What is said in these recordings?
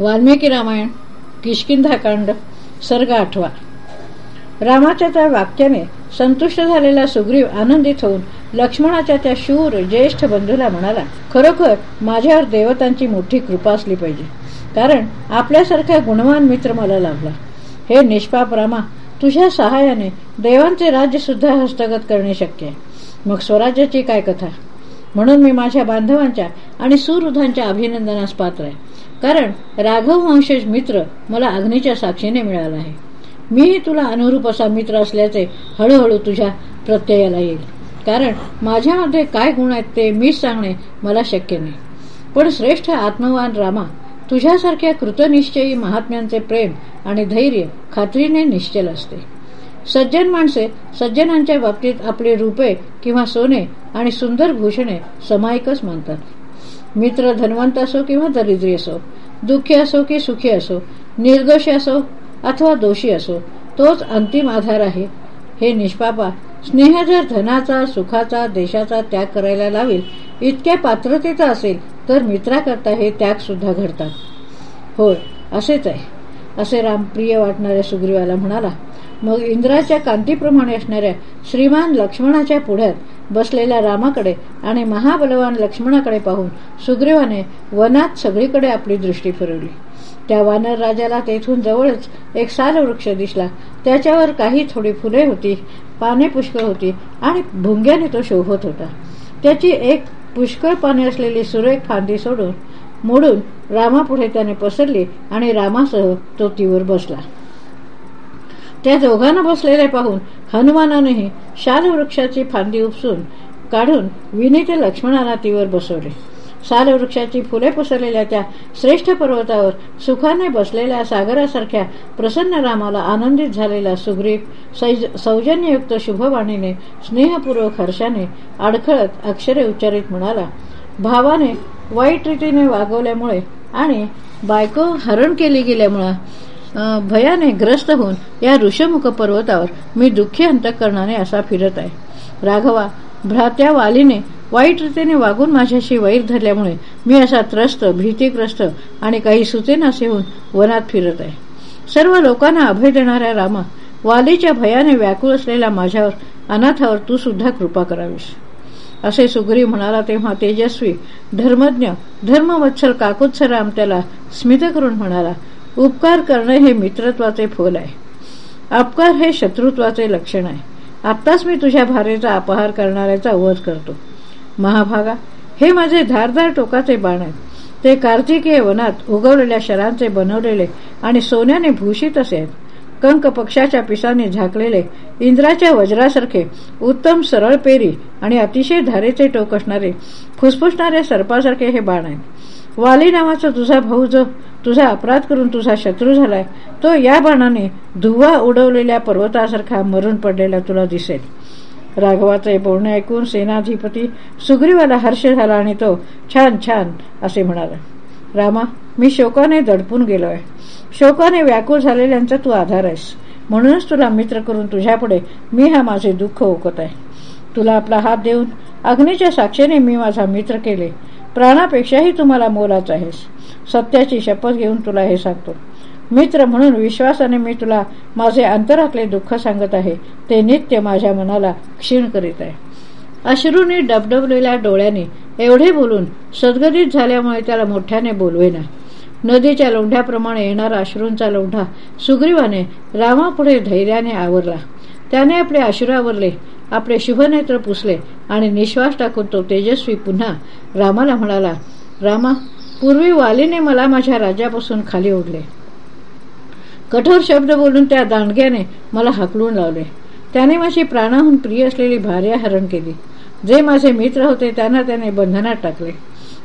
वाल्मिकी रामायण किशकिंधाकांड सर्ग आठवा. रामाच्या त्या वाक्याने संतुष्ट झालेला सुग्रीव आनंदित होऊन लक्ष्मणाच्या त्या शूर ज्येष्ठ बंधूला म्हणाला खरोखर माझ्यावर देवतांची मोठी कृपा असली पाहिजे. कारण आपल्यासारखा गुणवान मित्र मला लाभला. हे निष्पाप रामा तुझ्या सहाय्याने देवांचे राज्य सुद्धा हस्तगत करणे शक्य आहे. मग स्वराज्याची काय कथा? म्हणून मी माझ्या बांधवांच्या आणि सुहृदांच्या अभिनंदनास पात्र आहे. कारण राघव वंशज मित्र मला अग्नीच्या साक्षीने मिळाला आहे. मीही तुला अनुरूप असा मित्र असल्याचे हळूहळू तुझ्या प्रत्ययाला येईल. कारण माझ्यामध्ये काय गुण आहेत ते मीच सांगणे मला शक्य नाही. पण श्रेष्ठ आत्मवान रामा तुझ्यासारख्या कृतनिश्चयी महात्म्यांचे प्रेम आणि धैर्य खात्रीने निश्चल असते. सज्जन माणसे सज्जनांच्या बाबतीत आपले रूपे किंवा सोने आणि सुंदर भूषणे समायिकच मानतात. मित्र धनवंत असो किंवा दरिद्री असो दुःखी असो की सुखी असो निर्दोषी असो अथवा दोषी असो तोच अंतिम आधार आहे. हे निष्पापा स्नेह जर धनाचा सुखाचा देशाचा त्याग करायला लावेल इतक्या पात्रतेचा असेल तर मित्राकरता हे त्याग सुद्धा घडतात. होय असेच आहे. असे रामप्रिय वाटणाऱ्या सुग्रीवाला म्हणाला मग इंद्राच्या कांतीप्रमाणे असणाऱ्या श्रीमान लक्ष्मणाच्या पुढ्यात बसलेल्या रामाकडे आणि महाबलवान लक्ष्मणाकडे पाहून सुग्रीवाने वनात सगळीकडे आपली दृष्टी फिरवली. त्या वानर राजाला तेथून जवळच एक साल वृक्ष दिसला. त्याच्यावर काही थोडी फुले होती पाने पुष्कळ होती आणि भुंग्याने तो शोभत होता. त्याची एक पुष्कळ पाने असलेली सुरेख फांदी सोडून मोडून रामापुढे त्याने पसरली आणि रामासह तो तीवर बसला. त्या दोघांना बसलेले पाहून हनुमानानेही शालवृक्षाची फांदी उपसून काढून विनीत लक्ष्मणाला तीवर बसवले. सालवृक्षाची फुले पसरलेल्या त्या श्रेष्ठ पर्वतावर सुखाने बसलेल्या सागरासारख्या प्रसन्न रामाला आनंदित झालेला सुग्रीव सौजन्ययुक्त शुभवाणीने स्नेहपूर्वक हर्षाने अडखळत अक्षरे उच्चारित म्हणाला भावाने वाईट रीतीने वागवल्यामुळे आणि बायको हरण केली गेल्यामुळे भयाने ग्रस्त होऊन या ऋषमुख पर्वतावर मी दुःखी अंतकरणाने असा फिरत आहे. राघवा भ्रात्या वालीने वाईट रीतीने वागून माझ्याशी वैर धरल्यामुळे मी असा त्रस्त भीतीग्रस्त आणि काही सुचेनासे होऊन वनात फिरत आहे. सर्व लोकांना अभय देणाऱ्या रामा वालीच्या भयाने व्याकुळ असलेल्या माझ्यावर अनाथावर तू सुद्धा कृपा करावीस. असे सुग्री म्हणाला तेव्हा तेजस्वी धर्मज्ञ धर्मवत्सल काकुत्सराम त्याला स्मित करून म्हणाला उपकार करणे हे मित्रत्वाचे फल आहे. अपकार हे शत्रुत्वाचे लक्षण आहे. आत्ताच मी तुझ्या भारेचा अपहार करणाऱ्याचा वध करतो. महाभागा हे माझे धारदार टोकाचे बाण आहेत. ते कार्तिकीय वनात उगवलेल्या शरांचे बनवलेले आणि सोन्याने भूषित असे आहेत. कंक पक्षाच्या पिसाने झाकलेले इंद्राच्या वज्रासारखे उत्तम सरळ पेरी आणि अतिशय धारेचे टोक असणारे फुसफुसणारे सर्पासारखे हे बाण आहेत. वाली नावाचा तुझा भाऊ जो तुझा अपराध करून तुझा शत्रू झालाय. तो या बाणाने धुवा उडवलेल्या पर्वतासारखा मरून पडलेला तुला दिसेल. राघवाचे बोलणे ऐकून सेनाधिपती सुग्रीवाला हर्ष झाला आणि तो छान छान असे म्हणाला. रामा मी शोकाने दडपून गेलोय. शोकाने व्याकुळ झालेल्यांचा तू आधार आहेस. म्हणूनच तुला मित्र करून तुझ्यापुढे मी हा माझे दुःख ओकत आहे तुला आपला हात देऊन अग्नीच्या साक्षीने मी माझा मित्र केले. प्राणापेक्षाही तुम्हाला मोलाच आहेस सत्याची शपथ घेऊन तुला हे सांगतो. मित्र म्हणून विश्वासाने मी तुला माझे अंतरातले दुःख सांगत आहे. ते नित्य माझ्या मनाला क्षीण करीत आहे. अश्रूने डबडबलेल्या डोळ्याने एवढे बोलून सदगदित झाल्यामुळे त्याला मोठ्याने बोलवेना. नदीच्या लोंढ्याप्रमाणे येणारा अश्रूंचा लोंढा सुग्रीवाने रामापुढे धैर्याने आवरला. त्याने आपले आशुरावरले आपले शुभनेत्र पुसले आणि निश्वास टाकून तो तेजस्वी पुन्हा रामाला म्हणाला रामा पूर्वी वालीने मला माझ्या राज्यापासून खाली ओढले. कठोर शब्द बोलून त्या दांडग्याने मला हाकलून लावले. त्याने माझी प्राणाहून प्रिय असलेली भार्या हरण केली. जे माझे मित्र होते त्यांना त्याने बंधनात टाकले.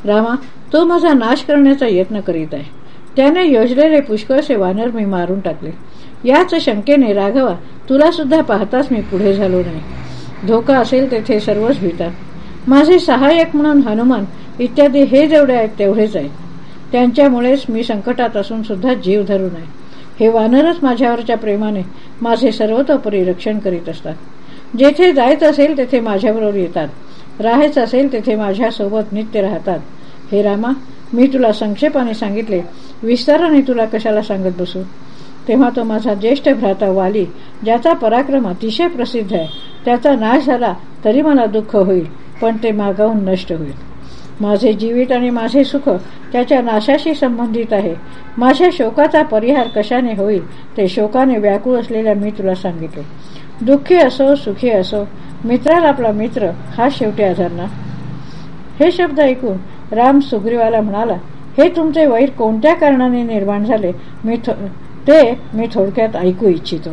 रामा तो माझा नाश करण्याचा यत्न करीत आहे. त्याने योजलेले पुष्कळसे वानर मी मारून टाकले. याच शंकेने राघवा तुला सुद्धा पाहताच मी पुढे झालो नाही. धोका असेल तेथे सर्वच भीतात. माझे सहाय्यक म्हणून हनुमान इत्यादी हे जेवढे आहेत तेवढेच आहेत. त्यांच्यामुळेच मी संकटात असून सुद्धा जीव धरून आहे हे वानरच माझ्यावरच्या प्रेमाने माझे सर्वतोपरी रक्षण करीत असतात. जेथे जायचं असेल तेथे माझ्याबरोबर येतात. राहायचं असेल तेथे माझ्यासोबत नित्य राहतात. हे रामा मी तुला संक्षेपाने सांगितले विस्ताराने तुला कशाला सांगत बसू? तेव्हा तो माझा ज्येष्ठ भ्राता वाली ज्याचा पराक्रम अतिशय प्रसिद्ध आहे त्याचा नाश झाला तरी मला दुःख होईल पण ते मागाहून नष्ट होईल. माझे जीवित आणि माझे सुख त्याच्या नाशाशी संबंधित आहे. माझ्या शोकाचा परिहार कशाने होईल ते शोकाने व्याकुळ असलेल्या मी तुला सांगितले. दुःखी असो सुखी असो मित्राला आपला मित्र हा शेवटी आधारणार हे शब्द ऐकून राम सुग्रीवाला म्हणाला हे तुमचे वैर कोणत्या कारणाने निर्माण झाले मी ते मी थोडक्यात ऐकू इच्छितो.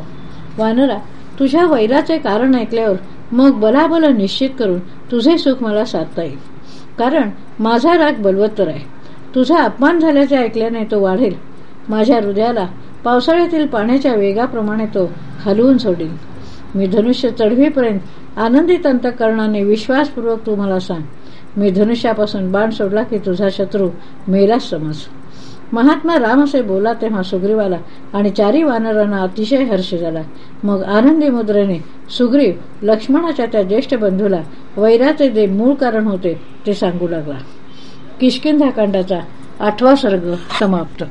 वानरा तुझ्या वैराचे कारण ऐकल्यावर मग बलाबल निश्चित करून तुझे सुख मला साधता येईल. कारण माझा राग बलवत्तर आहे. तुझा अपमान झाल्याचे ऐकल्याने तो वाढेल. माझ्या हृदयाला पावसाळ्यातील पाण्याच्या वेगाप्रमाणे तो हलवून सोडेल. मी धनुष्य चढवीपर्यंत आनंदित अंतकरणाने विश्वासपूर्वक तू मला सांग. मी धनुष्यापासून बाण सोडला की तुझा शत्रू मेलाच समज. महात्मा राम असे बोला तेव्हा सुग्रीवाला आणि चारी वानरांना अतिशय हर्ष झाला. मग आनंदी मुद्रेने सुग्रीव लक्ष्मणाच्या त्या ज्येष्ठ बंधूला वैराचे जे मूळ कारण होते ते सांगू लागला. किशकिंधाकांडाचा आठवा सर्ग समाप्त.